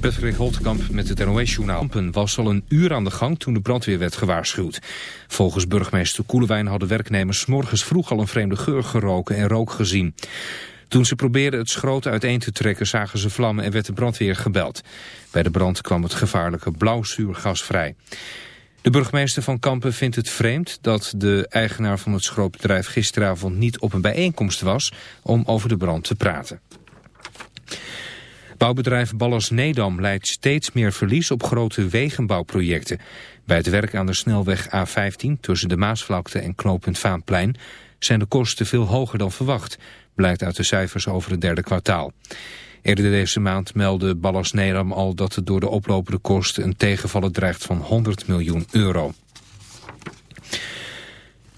Patrick Holtkamp met het NOS-journaal. Kampen was al een uur aan de gang toen de brandweer werd gewaarschuwd. Volgens burgemeester Koelewijn hadden werknemers morgens vroeg al een vreemde geur geroken en rook gezien. Toen ze probeerden het schroot uiteen te trekken zagen ze vlammen en werd de brandweer gebeld. Bij de brand kwam het gevaarlijke blauwzuurgas vrij. De burgemeester van Kampen vindt het vreemd dat de eigenaar van het schrootbedrijf gisteravond niet op een bijeenkomst was om over de brand te praten. Bouwbedrijf Ballas Nedam leidt steeds meer verlies op grote wegenbouwprojecten. Bij het werk aan de snelweg A15 tussen de Maasvlakte en knooppunt Vaanplein zijn de kosten veel hoger dan verwacht, blijkt uit de cijfers over het derde kwartaal. Eerder deze maand meldde Ballas Nedam al dat het door de oplopende kosten een tegenvallen dreigt van 100 miljoen euro.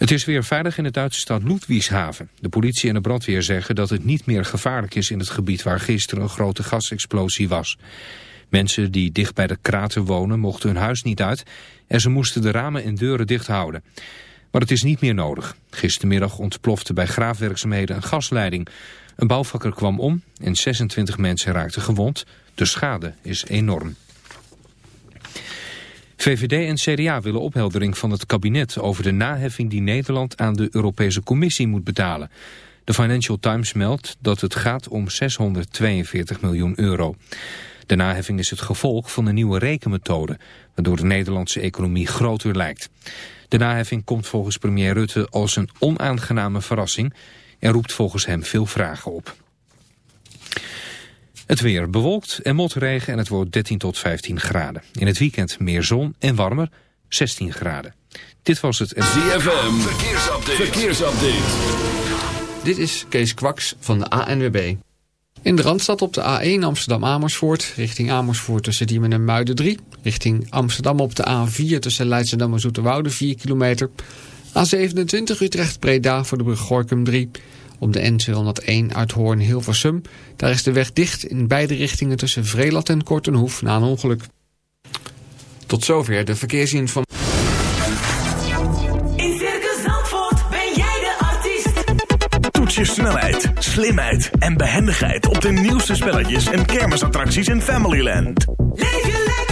Het is weer veilig in de Duitse stad Ludwigshaven. De politie en de brandweer zeggen dat het niet meer gevaarlijk is in het gebied waar gisteren een grote gasexplosie was. Mensen die dicht bij de krater wonen mochten hun huis niet uit en ze moesten de ramen en deuren dicht houden. Maar het is niet meer nodig. Gistermiddag ontplofte bij graafwerkzaamheden een gasleiding. Een bouwvakker kwam om en 26 mensen raakten gewond. De schade is enorm. VVD en CDA willen opheldering van het kabinet over de naheffing die Nederland aan de Europese Commissie moet betalen. De Financial Times meldt dat het gaat om 642 miljoen euro. De naheffing is het gevolg van een nieuwe rekenmethode, waardoor de Nederlandse economie groter lijkt. De naheffing komt volgens premier Rutte als een onaangename verrassing en roept volgens hem veel vragen op. Het weer bewolkt en motregen en het wordt 13 tot 15 graden. In het weekend meer zon en warmer, 16 graden. Dit was het... ZFM, verkeersupdate. verkeersupdate. Dit is Kees Kwaks van de ANWB. In de Randstad op de A1 Amsterdam-Amersfoort, richting Amersfoort tussen Diemen en Muiden 3. Richting Amsterdam op de A4 tussen Leidschendam en Zoeterwoude 4 kilometer. A27 Utrecht-Breda voor de brug Gorkum 3. Op de N201 uit Hoorn-Hilversum. Daar is de weg dicht in beide richtingen tussen Vreelat en Kortenhoef na een ongeluk. Tot zover de verkeersinformatie. In Circus Zandvoort ben jij de artiest. Toets je snelheid, slimheid en behendigheid op de nieuwste spelletjes en kermisattracties in Familyland. Leef je lekker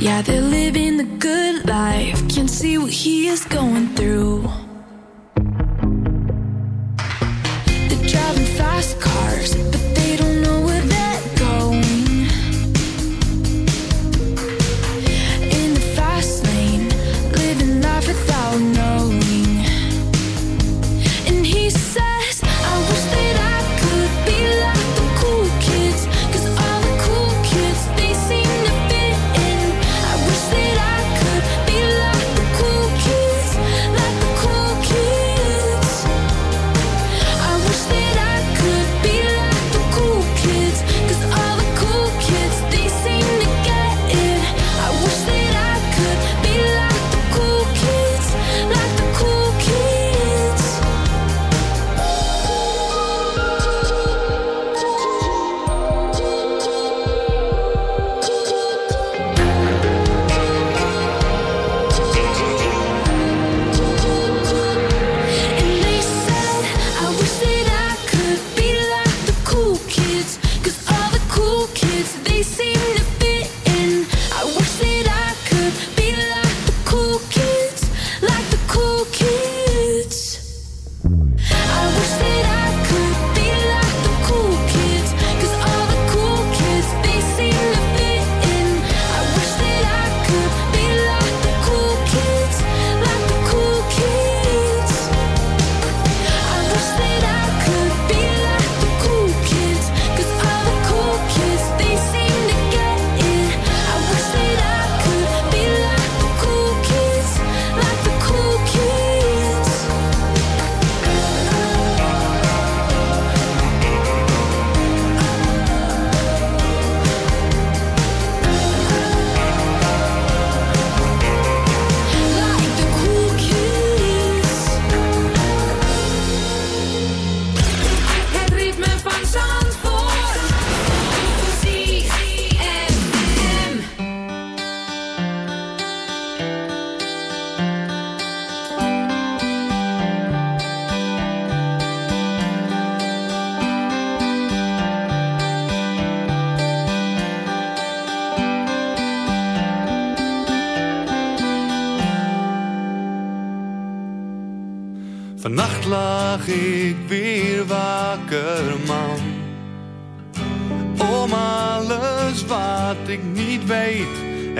Yeah, they're living the good life. Can't see what he is going through. They're driving fast cars, but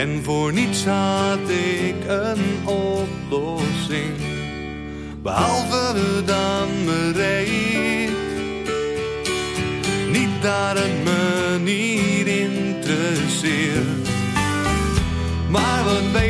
En voor niets had ik een oplossing, behalve dan bereid. Niet daar het me niet interesseert, maar wat weet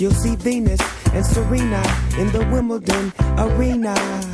You'll see Venus and Serena in the Wimbledon arena.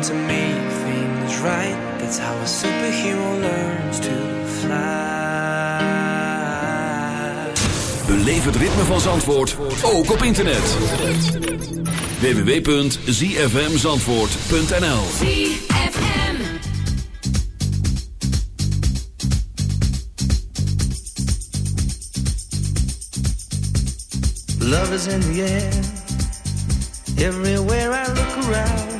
trying to me things right. That's how a superhero learns to fly. Beleef het ritme van Zandvoort ook op internet. www.zfmzandvoort.nl Love is in the air Everywhere I look around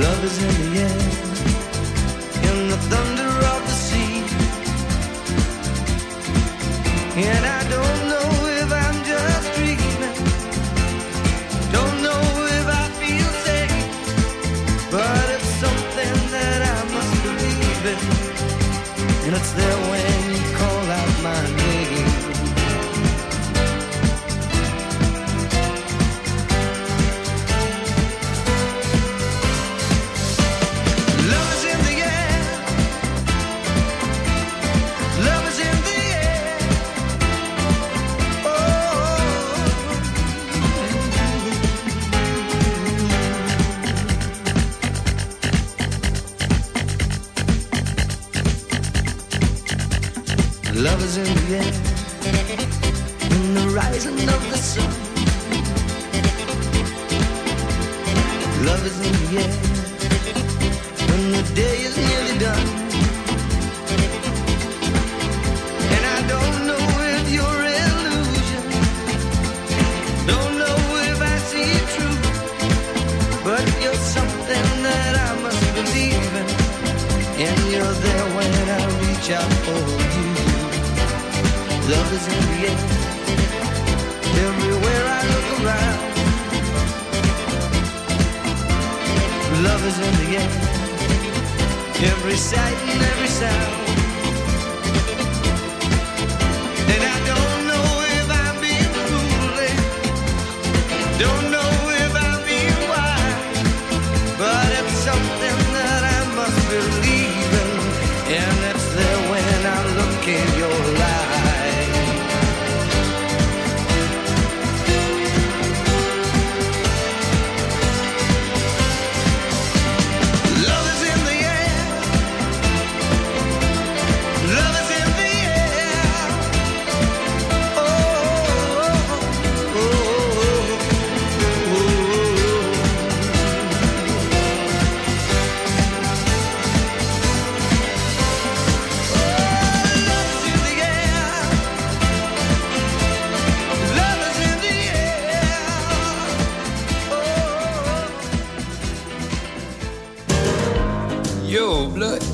Love is in the air, in the thunder of the sea. And I don't know if I'm just dreaming. Don't know if I feel safe. But it's something that I must believe in. And it's there when.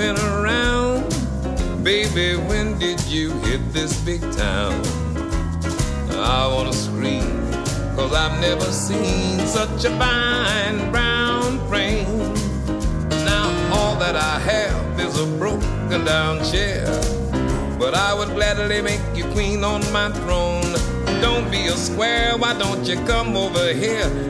been around? Baby, when did you hit this big town? I wanna scream, cause I've never seen such a fine brown frame. Now all that I have is a broken down chair. But I would gladly make you queen on my throne. Don't be a square, why don't you come over here?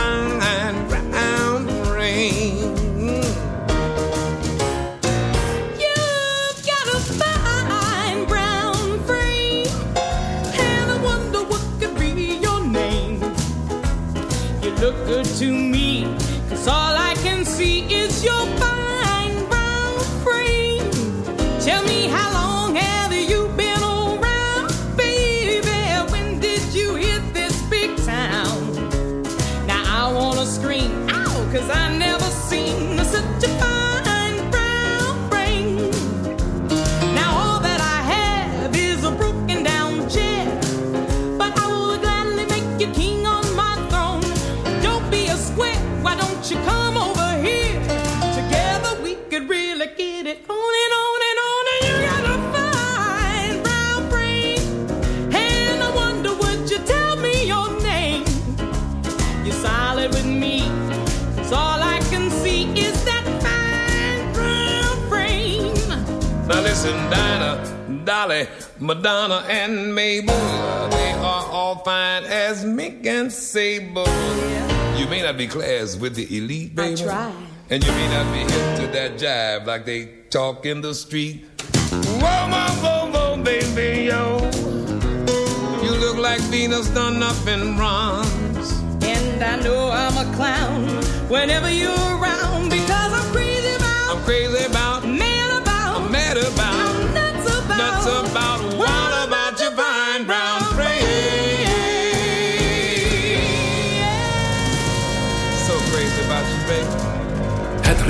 cause I not be class with the elite, baby. try. And you may not be hip to that jive like they talk in the street. Whoa, whoa, whoa, whoa, baby, yo. You look like Venus done up in bronze. And I know I'm a clown whenever you're around because I'm crazy about, I'm crazy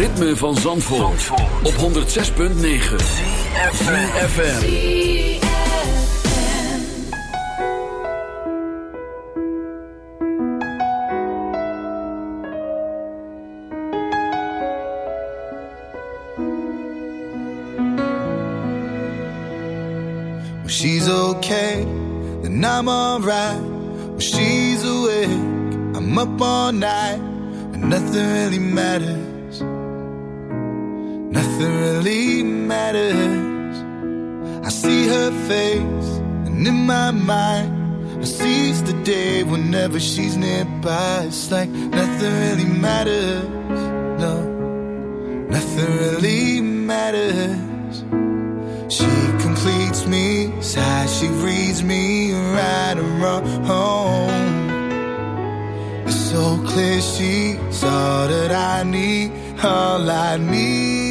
ritme van Zandvoort, op 106.9 FM. she's okay, then I'm alright. When she's awake, I'm up all night, and nothing really matters. Nothing really matters. I see her face, and in my mind, I seize the day whenever she's nearby. It's like nothing really matters. No, nothing really matters. She completes me, side she reads me right and wrong. It's so clear she's all that I need, all I need.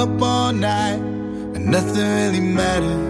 up all night, and nothing really matters.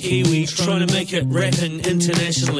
Kiwi, trying to make it rapping internationally.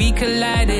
We collided.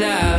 drops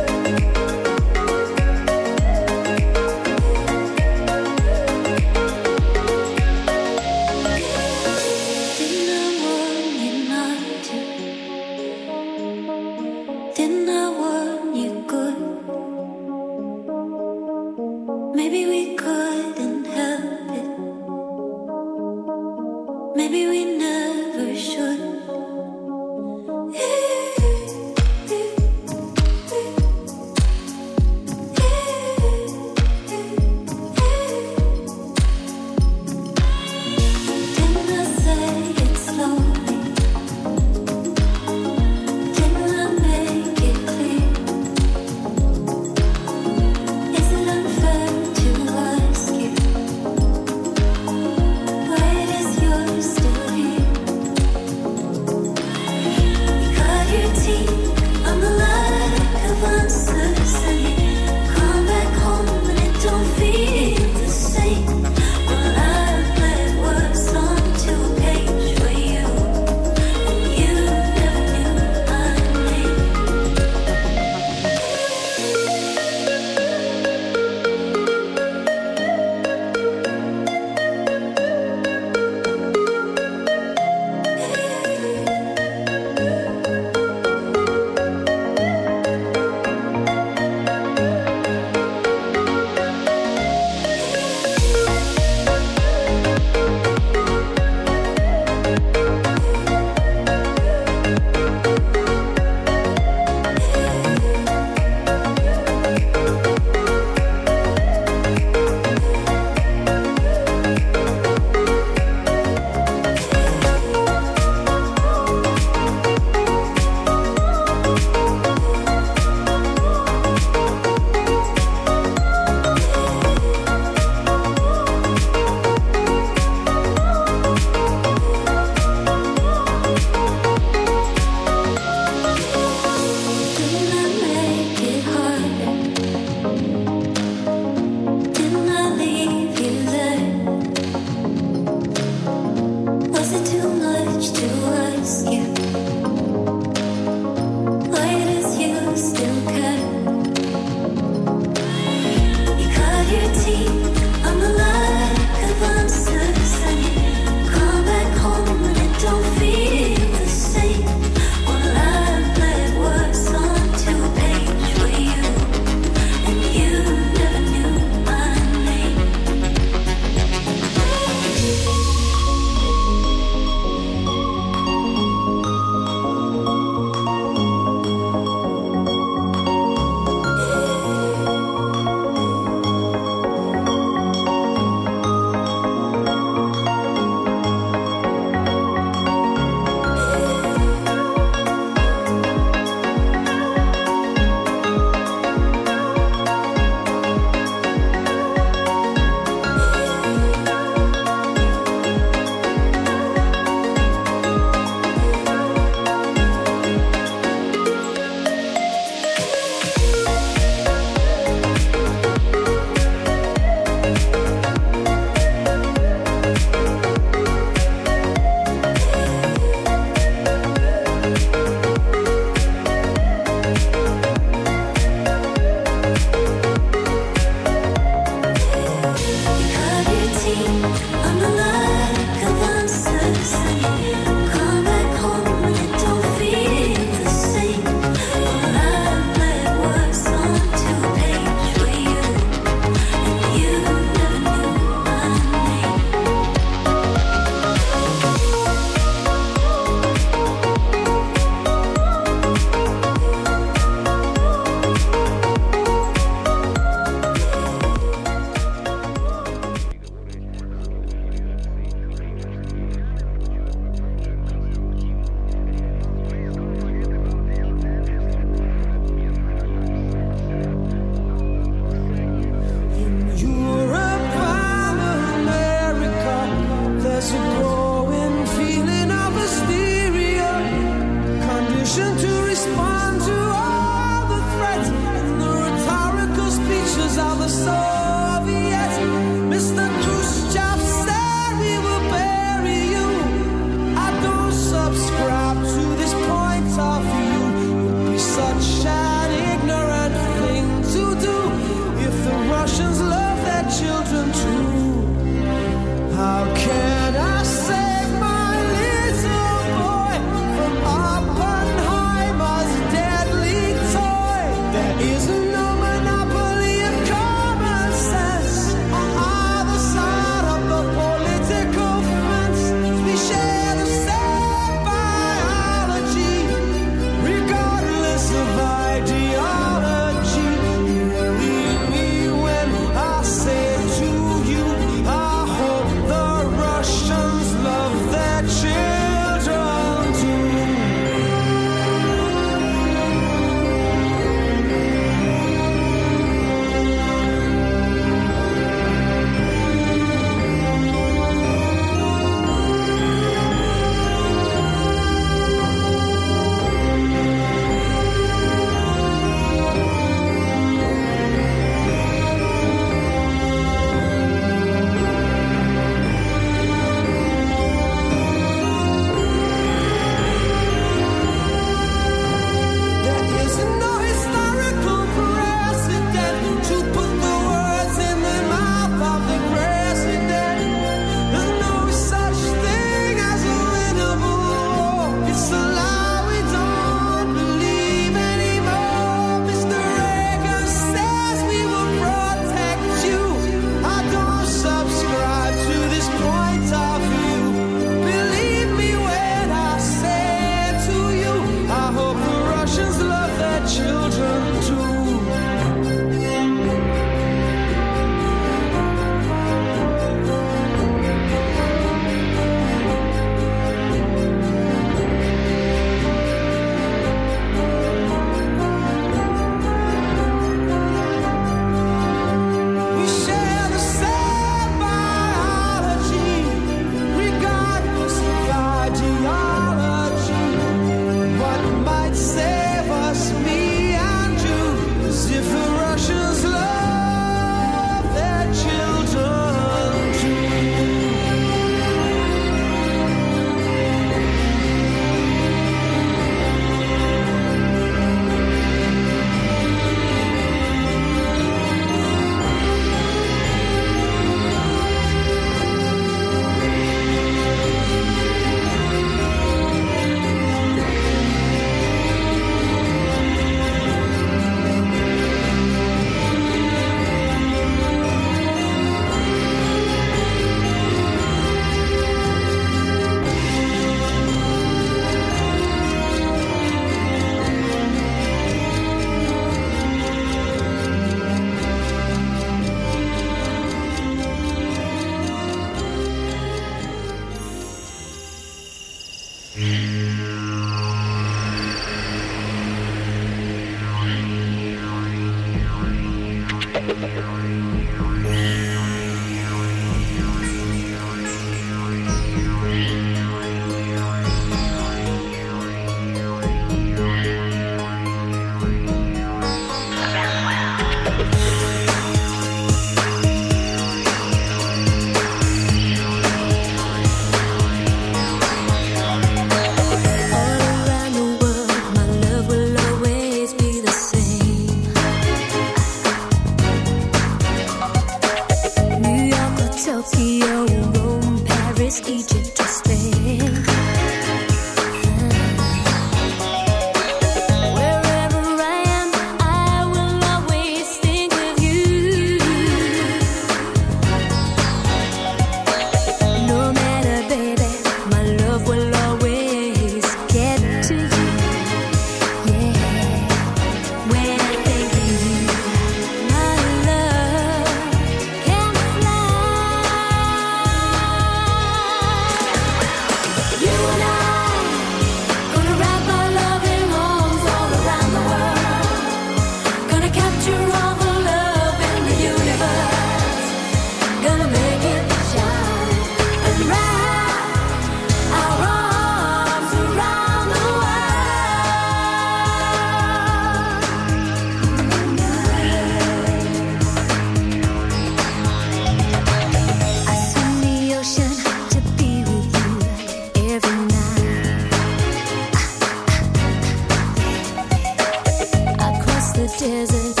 desert.